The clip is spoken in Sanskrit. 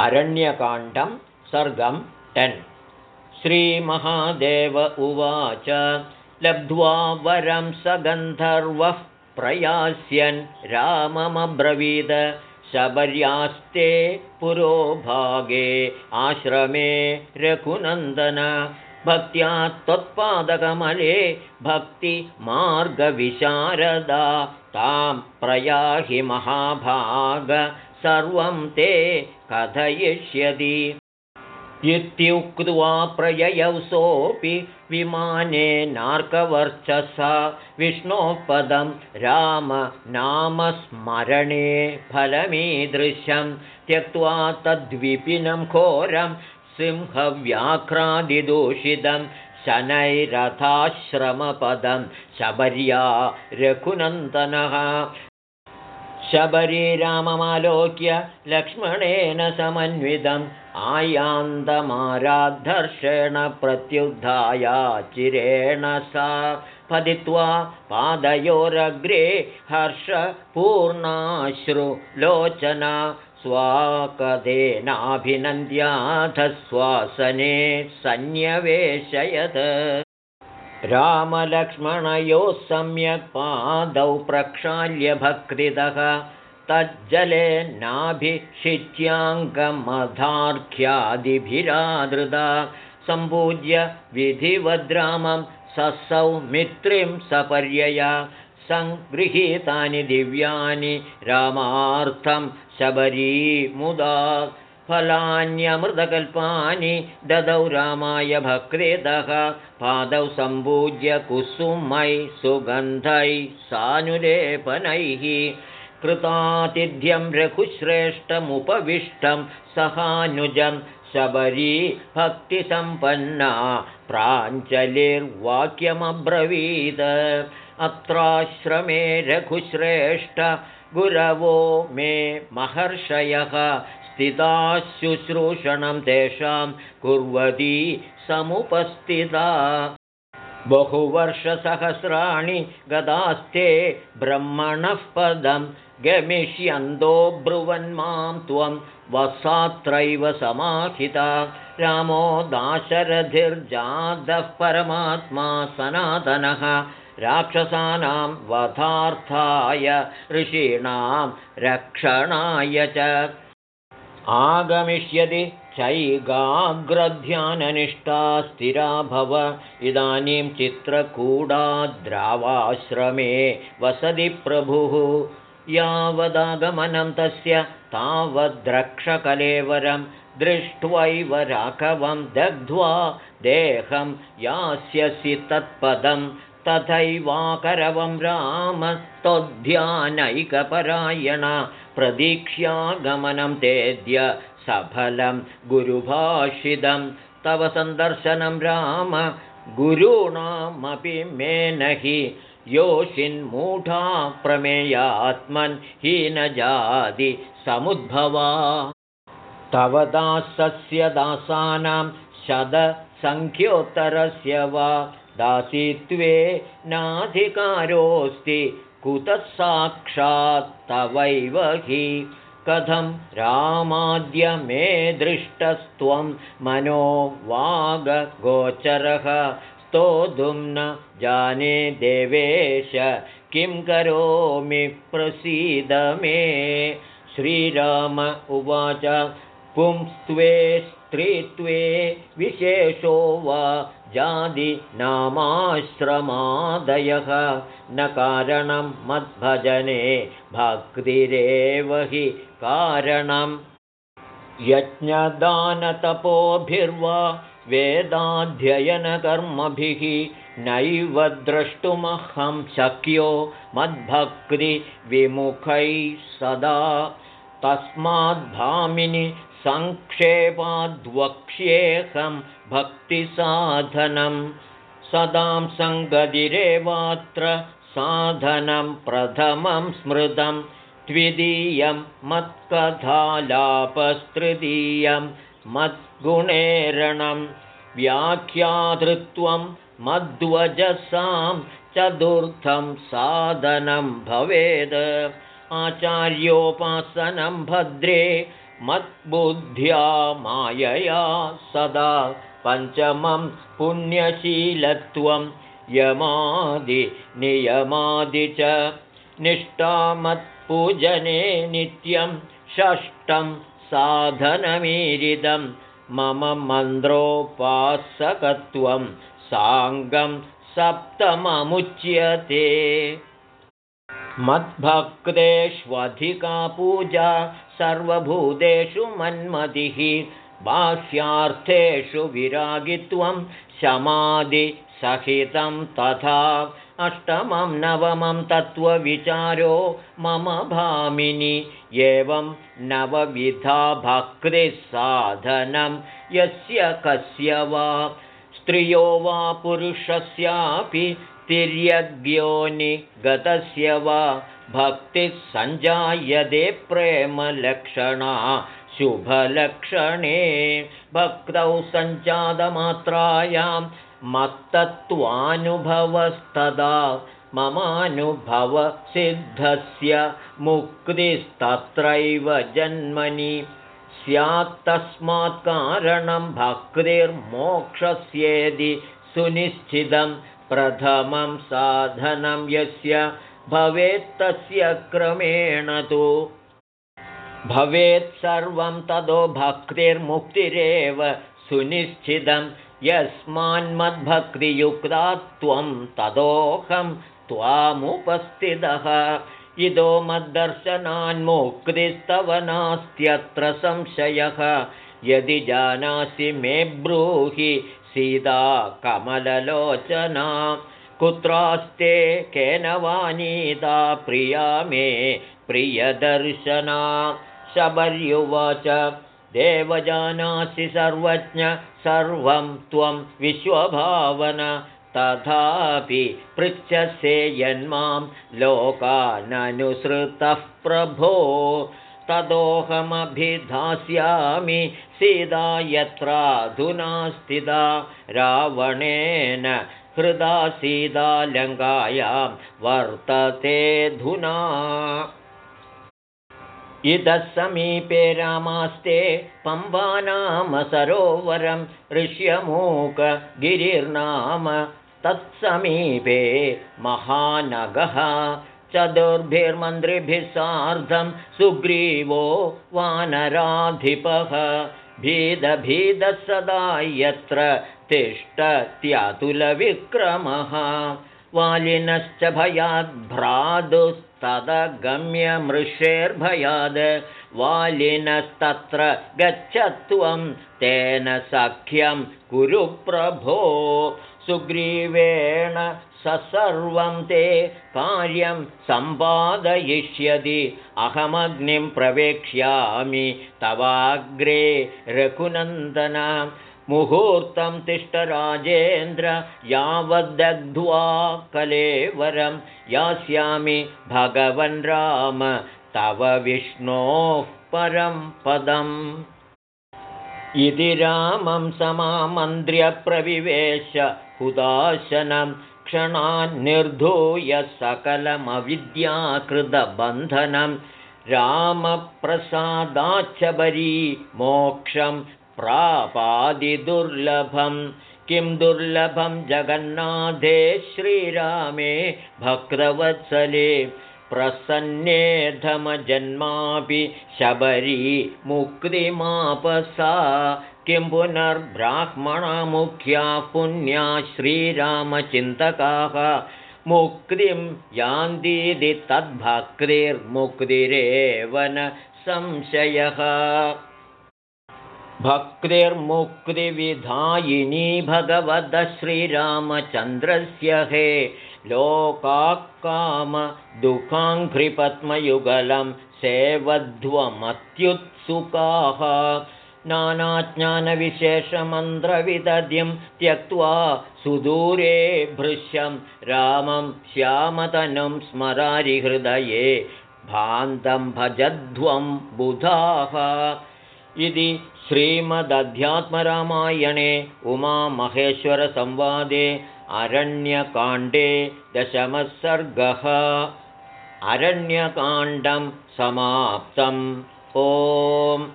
अरण्यकाण्डं सर्गं टेन्। श्रीमहादेव उवाच लब्ध्वा वरं स गन्धर्वः प्रयास्यन्। राममब्रवीद शबर्यास्ते पुरोभागे आश्रमे रघुनन्दन। भक्त्या त्वत्पादकमले भक्तिमार्गविशारदा तां प्रयाहि महाभाग सर्वं ते कथयिष्यति। इत्युक्त्वा प्रययौ सोऽपि विमाने नार्कवर्चसा विष्णोपदं रामनामस्मरणे फलमीदृशं त्यक्त्वा तद्विपिनं घोरं सिंहव्याघ्रादिदूषितं शनैरथाश्रमपदं शबर्या रघुनन्दनः शबरीराममालोक्य लक्ष्मणेन समन्वितम् आयान्तमाराद्धर्षेण प्रत्युद्धाया चिरेण सा पतित्वा पादयोरग्रे हर्षपूर्णाश्रुलोचना स्वाकदेनाभिनन्द्याधश्वासने सन्न्यवेशयत् रामलक्ष्मणयोः सम्यक् पादौ प्रक्षाल्य भक्तितः तज्जले नाभिषिच्याङ्गमधार्घ्यादिभिरादृदा सम्पूज्य विधिवद्रामं ससौ मित्रिं सपर्यया सङ्गृहीतानि दिव्यानि रामार्थं शबरी मुदा फलान्यमृतकल्पानि ददौ रामाय भक्तितः पादौ सम्पूज्य कुसुमै सुगन्धैः सानुलेपनैः। कृतातिथ्यं रघुश्रेष्ठमुपविष्टं सहानुजं शबरी भक्तिसम्पन्ना प्राञ्जलिर्वाक्यमब्रवीद। अत्राश्रमे रघुश्रेष्ठ गुरवो मे महर्षयः स्थिताशुश्रूषणं तेषां कुर्वती समुपस्थिता। बहुवर्षसहस्राणि गदास्ते ब्रह्मणः पदं गमिष्यन्तो ब्रुवन्मां त्वं वसात्रैव समाहिता। रामो दाशरथिर्जातः परमात्मा सनातनः। राक्षसानां वधार्थाय ऋषीणां रक्षणाय च आगमिष्यति चैगाग्रध्याननिष्ठा स्थिरा भव। इदानीं चित्रकूडाद्रावाश्रमे वसति प्रभुः। यावदागमनं तस्य तावद्रक्षकलेवरं दृष्ट्वैव राघवं दग्ध्वा देहं यास्यसि तत्पदं तथैवाकरवं राम त्वध्यानैकपरायण प्रदीक्ष्यागमनं तेद्य सफलं गुरुभाषितं। तव सन्दर्शनं राम गुरूणामपि मे न हि योषिन्मूढा प्रमेयात्मन् हीनजाति समुद्भवा। तव दासस्य दासानां शतसङ्ख्योत्तरस्य वा दासित्वे नाधिकारोऽस्ति कुतः साक्षात्तवैव हि? कथं रामाद्य मे दृष्टस्त्वं मनो वागगोचरः? स्तोतुं न जाने देवेश किं करोमि प्रसीद मे? श्रीराम उवाच पुंस्त्वे स्त्रीत्वे विशेषो वा जादिनामाश्रमादयः न कारणं मद्भजने भक्तिरेव हि कारणं। यज्ञदानतपोभिर्वा वेदाध्ययनकर्मभिः नैव द्रष्टुमहं शक्यो मद्भक्तिविमुखैः सदा। तस्माद्भामिनि सङ्क्षेपाद्वक्ष्येऽहं भक्तिसाधनं। सदां सङ्गतिरेवात्र साधनं प्रथमं स्मृतं। द्वितीयं मत्कथालापस्तृतीयं मद्गुणेरणं व्याख्यातृत्वं मध्वजसां चतुर्थं साधनं भवेद्। आचार्योपासनं भद्रे मद्बुद्ध्या मायया सदा पञ्चमं पुण्यशीलत्वं यमादिनियमादि च निष्ठामत्पूजने नित्यं षष्ठं साधनमीरिदं मम मन्द्रोपासकत्वं साङ्गं सप्तममुच्यते। मद्भक्तेष्वधिका पूजा सर्वभूतेषु मन्मतिः बाह्यार्थेषु विरागित्वं शमादिसहितं तथा अष्टमं नवमं तत्त्वविचारो मम भामिनि एवं नवविधा भक्तिः साधनं यस्य कस्य वा स्त्रियो वा पुरुषस्यापि तिर्यग्योनिगतस्य वा भक्तिः सञ्जायते प्रेमलक्षणा शुभलक्षणे भक्तौ सञ्जातमात्रायां मत्तत्त्वानुभवस्तदा ममानुभवसिद्धस्य मुक्तिस्तत्रैव जन्मनि। स्यात्तस्मात् कारणं भक्तिर्मोक्षस्येदि सुनिश्चितं प्रथमं साधनं यस्य भवेत्तस्य क्रमेण तु। भवेत् सर्वं ततो भक्तिर्मुक्तिरेव सुनिश्चितं। यस्मान्मद्भक्तियुक्ता त्वं ततोऽहं त्वामुपस्थितः। इदो मद्दर्शनान्मुक्तिस्तव नास्त्यत्र संशयः। यदि जानासि मे ब्रूहि सीता कमललोचना कुत्रास्ते केन वानीता प्रिया मे प्रियदर्शना। शबर्युवाच देवजानासि सर्वज्ञ सर्वं त्वं विश्वभावन तथापि पृच्छसे यन्मां लोकाननुसृतः प्रभो। तदोऽहमभिधास्यामि सीता यत्राधुना स्थिता रावणेन हृदा सीतालङ्कायां वर्ततेऽधुना इतः समीपे रामास्ते पम्बानाम सरोवरं ऋष्यमूकगिरिर्नाम। तत्समीपे महानगः। चतुर्भिर्मन्त्रिभिः सार्धं सुग्रीवो वानराधिपः। भीदभीदः सदा यत्र तिष्ठत्यतुलविक्रमः वालिनश्च भयाद्भ्रातुस्तदगम्यमृषेर्भयाद् वालिनस्तत्र गच्छ त्वं तेन सख्यं कुरु प्रभो। सुग्रीवेण स सर्वं ते कार्यं सम्पादयिष्यति। अहमग्निं प्रवेक्ष्यामि तवाग्रे रघुनन्दन मुहूर्तं तिष्ठराजेन्द्र यावद्दग्ध्वा कलेवरं यास्यामि भगवन् राम तव विष्णोः परं पदम्। इति रामं समामन्त्र्यप्रविवेश हुदाशनं क्षणान्निर्धूय सकलमविद्याकृतबन्धनं। रामप्रसादाच्छबरी मोक्षं प्रापादिदुर्लभं किं दुर्लभं? जगन्नाथे श्रीरामे भक्तवत्सले प्रसन्नेधमजन्मापि शबरी मुक्तिमापसा। किं पुनर्ब्राह्मणमुख्याः पुण्या श्रीरामचिन्तकाः। मुक्तिं तद्भक्तिर्मुक्तिरेव न संशयः भक्तिर्मुक्तिविधायिनी भगवतः श्रीरामचन्द्रस्य हे लोकाकामदुःखाङ्घ्रिपद्मयुगलं सेवध्वमत्युत्सुकाः नानाज्ञानविशेषमन्त्रविदध्यं त्यक्त्वा सुदूरे भृश्यं रामं श्यामतनुं स्मरारिहृदये भान्तं भजध्वं बुधाः इति श्रीमदध्यात्मरामायणे उमामहेश्वरसंवादे अरण्यकाण्डे दशमः सर्गः। अरण्यकाण्डं समाप्तम्। ओम्